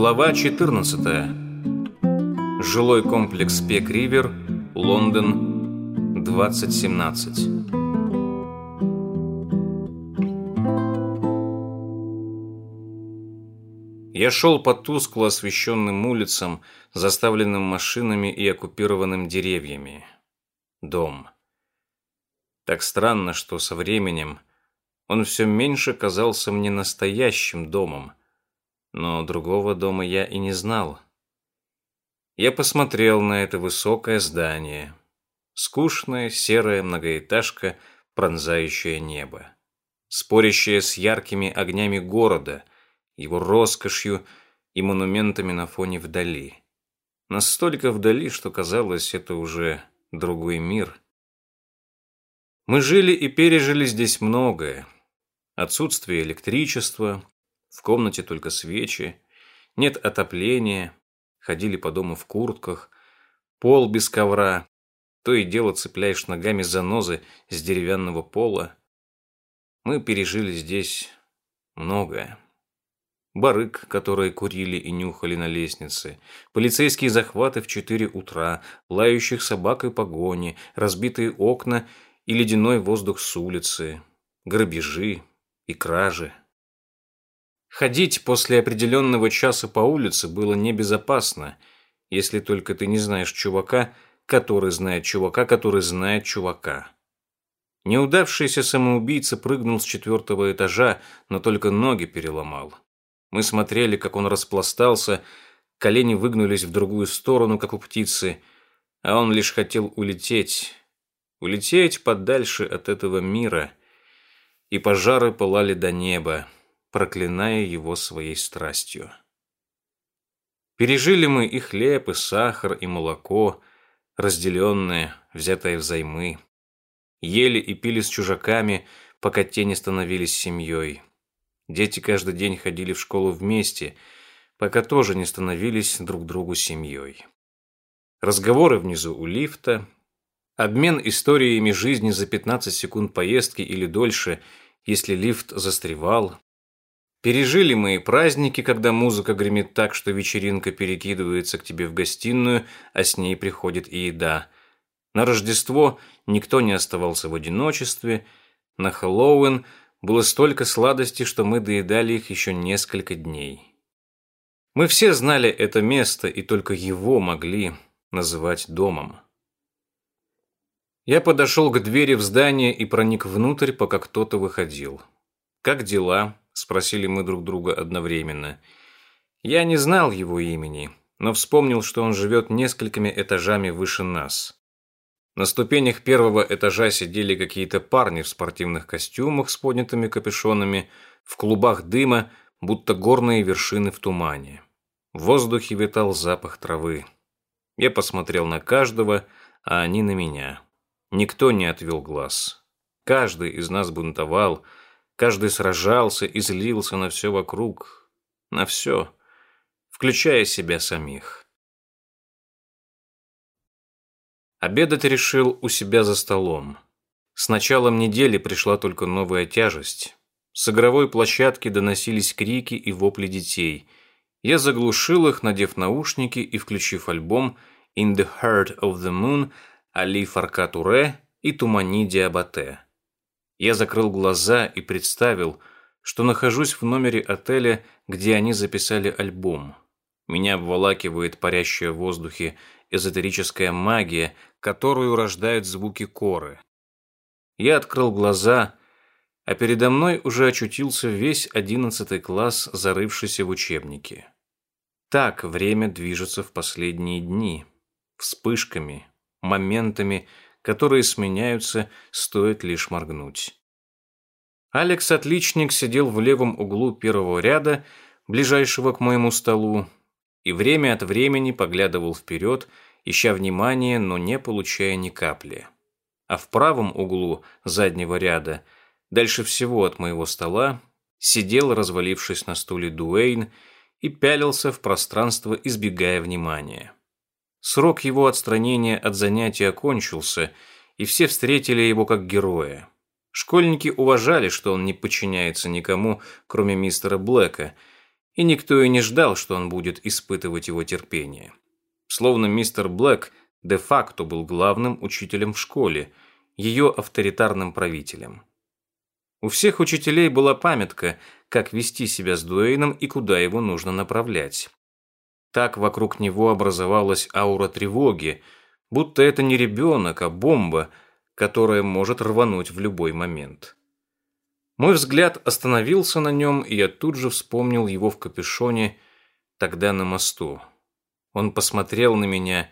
Глава 14. Жилой комплекс Пек-Ривер, Лондон, 2017. Я шел по тускло освещенным улицам, заставленным машинами и оккупированным деревьями. Дом. Так странно, что со временем он все меньше казался мне настоящим домом, но другого дома я и не знал. Я посмотрел на это высокое здание. Скучная серая многоэтажка, пронзающая небо. Спорящая с яркими огнями города, его роскошью и монументами на фоне вдали. Настолько вдали, что казалось, это уже другой мир. Мы жили и пережили здесь многое. Отсутствие электричества, в комнате только свечи, нет отопления, ходили по дому в куртках, пол без ковра, то и дело цепляешь ногами занозы с деревянного пола. Мы пережили здесь многое. Барык, которые курили и нюхали на лестнице, полицейские захваты в четыре утра, лающих собак и погони, разбитые окна и ледяной воздух с улицы, грабежи и кражи. Ходить после определенного часа по улице было небезопасно, если только ты не знаешь чувака, который знает чувака, который знает чувака. Неудавшийся самоубийца прыгнул с четвертого этажа, но только ноги переломал. Мы смотрели, как он распластался, колени выгнулись в другую сторону, как у птицы, а он лишь хотел улететь. Улететь подальше от этого мира. И пожары пылали до неба проклиная его своей страстью. Пережили мы и хлеб, и сахар, и молоко, разделенные, взятые взаймы. Ели и пили с чужаками, пока те не становились семьей. Дети каждый день ходили в школу вместе, пока тоже не становились друг другу семьей. Разговоры внизу у лифта, обмен историями жизни за 15 секунд поездки или дольше, если лифт застревал, Пережили мы и праздники, когда музыка гремит так, что вечеринка перекидывается к тебе в гостиную, а с ней приходит и еда. На Рождество никто не оставался в одиночестве. На Хэллоуин было столько сладостей, что мы доедали их еще несколько дней. Мы все знали это место и только его могли называть домом. Я подошел к двери в здание и проник внутрь, пока кто-то выходил. «Как дела?» Спросили мы друг друга одновременно. Я не знал его имени, но вспомнил, что он живет несколькими этажами выше нас. На ступенях первого этажа сидели какие-то парни в спортивных костюмах с поднятыми капюшонами, в клубах дыма, будто горные вершины в тумане. В воздухе витал запах травы. Я посмотрел на каждого, а они на меня. Никто не отвел глаз. Каждый из нас бунтовал – Каждый сражался и злился на все вокруг, на все, включая себя самих. Обедать решил у себя за столом. С началом недели пришла только новая тяжесть. С игровой площадки доносились крики и вопли детей. Я заглушил их, надев наушники и включив альбом «In the Heart of the Moon» Али Фаркатуре и Тумани Диабате. Я закрыл глаза и представил, что нахожусь в номере отеля, где они записали альбом. Меня обволакивает парящая в воздухе эзотерическая магия, которую рождают звуки коры. Я открыл глаза, а передо мной уже очутился весь одиннадцатый класс, зарывшийся в учебнике. Так время движется в последние дни. Вспышками, моментами, которые сменяются, стоит лишь моргнуть. Алекс-отличник сидел в левом углу первого ряда, ближайшего к моему столу, и время от времени поглядывал вперед, ища внимания, но не получая ни капли. А в правом углу заднего ряда, дальше всего от моего стола, сидел, развалившись на стуле Дуэйн, и пялился в пространство, избегая внимания. Срок его отстранения от занятия окончился, и все встретили его как героя. Школьники уважали, что он не подчиняется никому, кроме мистера Блэка, и никто и не ждал, что он будет испытывать его терпение. Словно мистер Блэк де-факто был главным учителем в школе, ее авторитарным правителем. У всех учителей была памятка, как вести себя с Дуэйном и куда его нужно направлять. Так вокруг него образовалась аура тревоги, будто это не ребенок, а бомба, которая может рвануть в любой момент. Мой взгляд остановился на нем, и я тут же вспомнил его в капюшоне тогда на мосту. Он посмотрел на меня,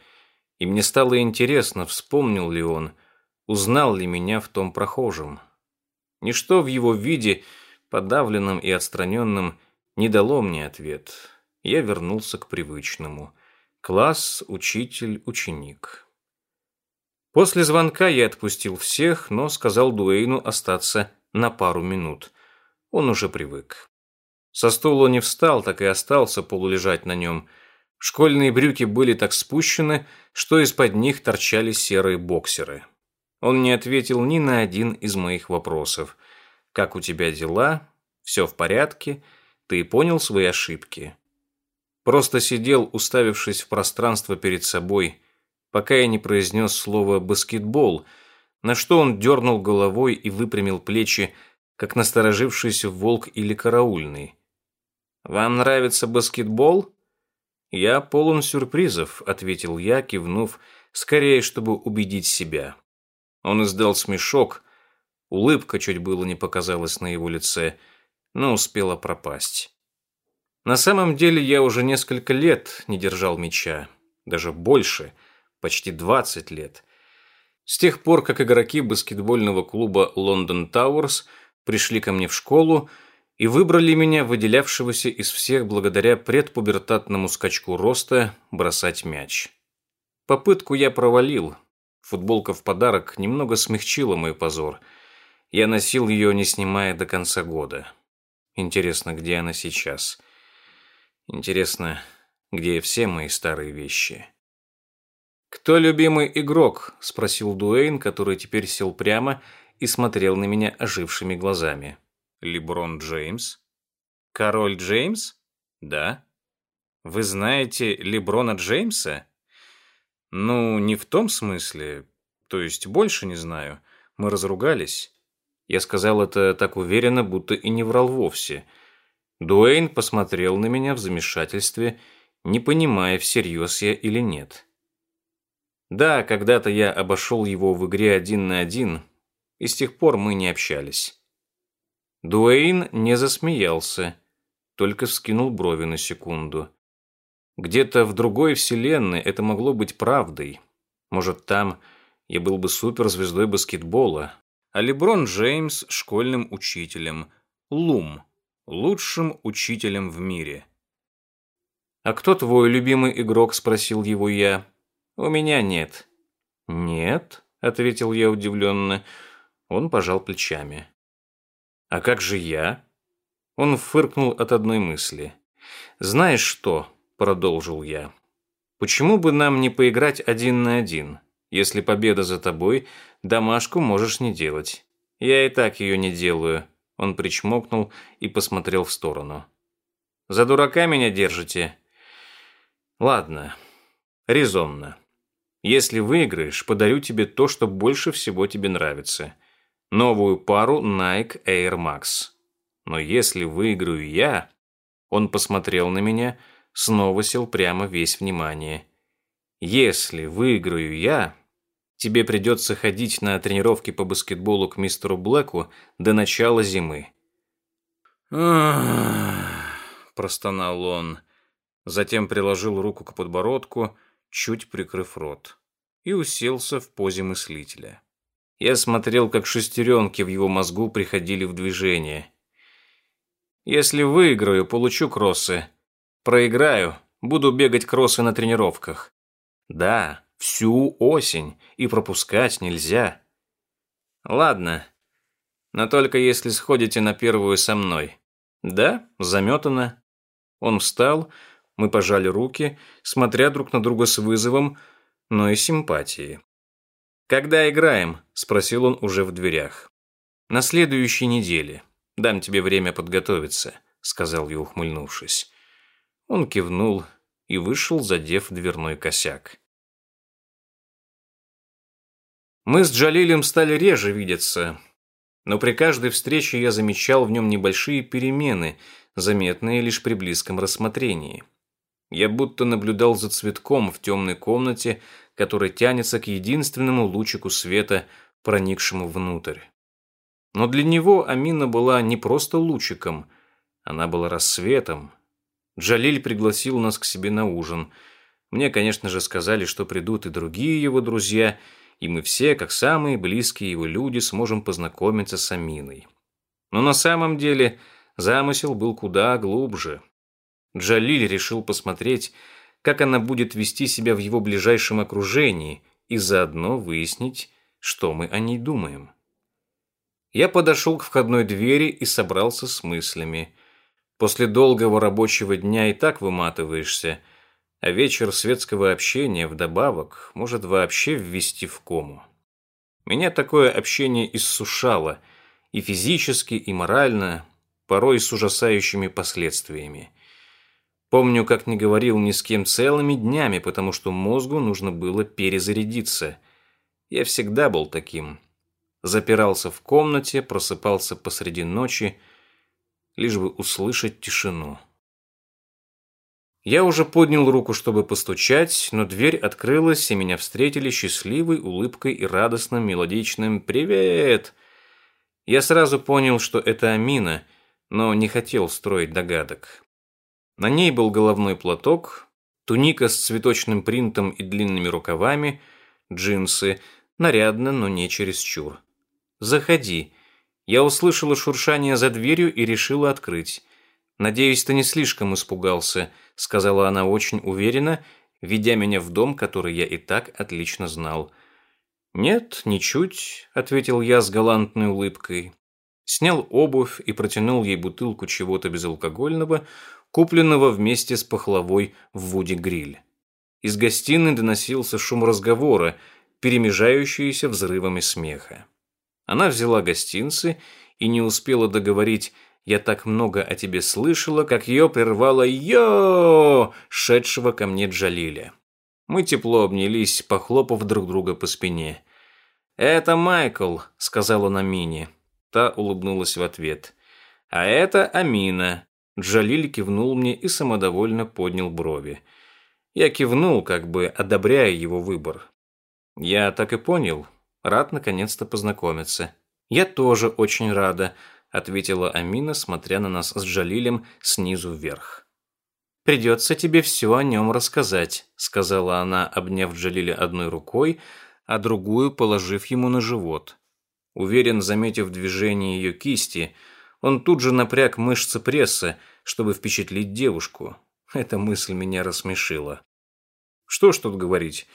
и мне стало интересно, вспомнил ли он, узнал ли меня в том прохожем. Ничто в его виде, подавленном и отстраненном, не дало мне ответ. Я вернулся к привычному. Класс, учитель, ученик. После звонка я отпустил всех, но сказал Дуэйну остаться на пару минут. Он уже привык. Со стула не встал, так и остался полулежать на нем. Школьные брюки были так спущены, что из-под них торчали серые боксеры. Он не ответил ни на один из моих вопросов. «Как у тебя дела? Все в порядке? Ты понял свои ошибки?» Просто сидел, уставившись в пространство перед собой, пока я не произнес слово «баскетбол», на что он дернул головой и выпрямил плечи, как насторожившийся волк или караульный. «Вам нравится баскетбол?» «Я полон сюрпризов», — ответил я, кивнув, скорее, чтобы убедить себя. Он издал смешок, улыбка чуть было не показалась на его лице, но успела пропасть. На самом деле я уже несколько лет не держал мяча, даже больше — почти 20 лет. С тех пор, как игроки баскетбольного клуба Лондон Тауэрс пришли ко мне в школу и выбрали меня, выделявшегося из всех благодаря предпубертатному скачку роста, бросать мяч. Попытку я провалил. Футболка в подарок немного смягчила мой позор. Я носил ее, не снимая до конца года. Интересно, где она сейчас? Интересно, где все мои старые вещи? «Кто любимый игрок?» – спросил Дуэйн, который теперь сел прямо и смотрел на меня ожившими глазами. «Леброн Джеймс?» «Король Джеймс?» «Да». «Вы знаете Леброна Джеймса?» «Ну, не в том смысле. То есть больше не знаю. Мы разругались». Я сказал это так уверенно, будто и не врал вовсе. Дуэйн посмотрел на меня в замешательстве, не понимая, всерьез я или нет. Да, когда-то я обошел его в игре один на один, и с тех пор мы не общались. Дуэйн не засмеялся, только вскинул брови на секунду. Где-то в другой вселенной это могло быть правдой. Может, там я был бы суперзвездой баскетбола, а Леброн Джеймс – школьным учителем, Лум – лучшим учителем в мире. «А кто твой любимый игрок?» – спросил его я. «У меня нет». «Нет», — ответил я удивленно. Он пожал плечами. «А как же я?» Он фыркнул от одной мысли. «Знаешь что?» — продолжил я. «Почему бы нам не поиграть один на один? Если победа за тобой, домашку можешь не делать. Я и так ее не делаю». Он причмокнул и посмотрел в сторону. «За дурака меня держите?» «Ладно, резонно. Если выиграешь, подарю тебе то, что больше всего тебе нравится. Новую пару Nike Air Max. Но если выиграю я... Он посмотрел на меня, снова сел прямо весь внимание. Если выиграю я, тебе придется ходить на тренировки по баскетболу к мистеру Блэку до начала зимы. простонал он. Затем приложил руку к подбородку, чуть прикрыв рот, и уселся в позе мыслителя. Я смотрел, как шестеренки в его мозгу приходили в движение. Если выиграю, получу кроссы. Проиграю, буду бегать кроссы на тренировках. Да, всю осень, и пропускать нельзя. Ладно, но только если сходите на первую со мной. Да, заметано. Он встал, мы пожали руки, смотря друг на друга с вызовом, но и симпатией. «Когда играем?» – спросил он уже в дверях. «На следующей неделе. Дам тебе время подготовиться», – сказал я, ухмыльнувшись. Он кивнул и вышел, задев дверной косяк. Мы с Джалилем стали реже видеться, но при каждой встрече я замечал в нем небольшие перемены, заметные лишь при близком рассмотрении. Я будто наблюдал за цветком в темной комнате, который тянется к единственному лучику света, проникшему внутрь. Но для него Амина была не просто лучиком, она была рассветом. Джалиль пригласил нас к себе на ужин. Мне, конечно же, сказали, что придут и другие его друзья – и мы все, как самые близкие его люди, сможем познакомиться с Аминой. Но на самом деле замысел был куда глубже. Джалиль решил посмотреть, как она будет вести себя в его ближайшем окружении и заодно выяснить, что мы о ней думаем. Я подошел к входной двери и собрался с мыслями. После долгого рабочего дня и так выматываешься – а вечер светского общения вдобавок может вообще ввести в кому. Меня такое общение иссушало и физически, и морально, порой с ужасающими последствиями. Помню, как не говорил ни с кем целыми днями, потому что мозгу нужно было перезарядиться. Я всегда был таким. Запирался в комнате, просыпался посреди ночи, лишь бы услышать тишину. Я уже поднял руку, чтобы постучать, но дверь открылась, и меня встретили счастливой улыбкой и радостным мелодичным «Привет!». Я сразу понял, что это Амина, но не хотел строить догадок. На ней был головной платок, туника с цветочным принтом и длинными рукавами, джинсы, нарядно, но не чересчур. «Заходи». Я услышала шуршание за дверью и решила открыть. «Надеюсь, ты не слишком испугался», — сказала она очень уверенно, ведя меня в дом, который я и так отлично знал. «Нет, ничуть», — ответил я с галантной улыбкой. Снял обувь и протянул ей бутылку чего-то безалкогольного, купленного вместе с пахлавой в Вуди Гриль. Из гостиной доносился шум разговора, перемежающийся взрывами смеха. Она взяла гостинцы и не успела договорить я так много о тебе слышала, как ее прервало «Йо!» шедшего ко мне Джалиля. Мы тепло обнялись, похлопав друг друга по спине. «Это Майкл», — сказала на Мине. Та улыбнулась в ответ. «А это Амина». Джалиль кивнул мне и самодовольно поднял брови. Я кивнул, как бы одобряя его выбор. Я так и понял. Рад наконец-то познакомиться. Я тоже очень рада, ответила Амина, смотря на нас с Джалилем снизу вверх. «Придется тебе все о нем рассказать», — сказала она, обняв Джалиля одной рукой, а другую положив ему на живот. Уверен, заметив движение ее кисти, он тут же напряг мышцы пресса, чтобы впечатлить девушку. Эта мысль меня рассмешила. «Что ж тут говорить?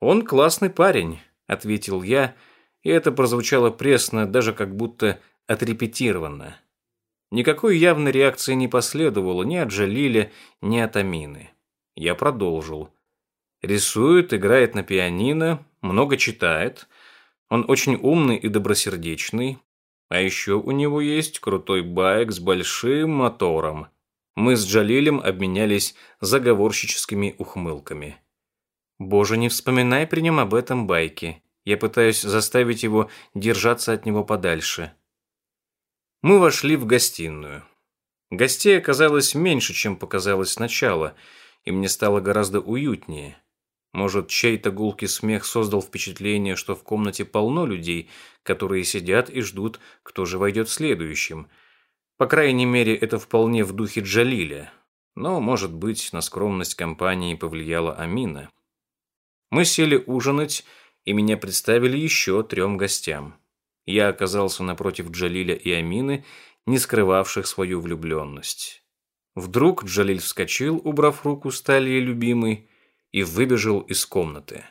Он классный парень», — ответил я, и это прозвучало пресно, даже как будто отрепетировано. Никакой явной реакции не последовало ни от Джалиля, ни от Амины. Я продолжил. Рисует, играет на пианино, много читает. Он очень умный и добросердечный. А еще у него есть крутой байк с большим мотором. Мы с Джалилем обменялись заговорщическими ухмылками. «Боже, не вспоминай при нем об этом байке. Я пытаюсь заставить его держаться от него подальше». Мы вошли в гостиную. Гостей оказалось меньше, чем показалось сначала, и мне стало гораздо уютнее. Может, чей-то гулкий смех создал впечатление, что в комнате полно людей, которые сидят и ждут, кто же войдет следующим. По крайней мере, это вполне в духе Джалиля. Но, может быть, на скромность компании повлияла Амина. Мы сели ужинать, и меня представили еще трем гостям я оказался напротив Джалиля и Амины, не скрывавших свою влюбленность. Вдруг Джалиль вскочил, убрав руку с талии любимой, и выбежал из комнаты.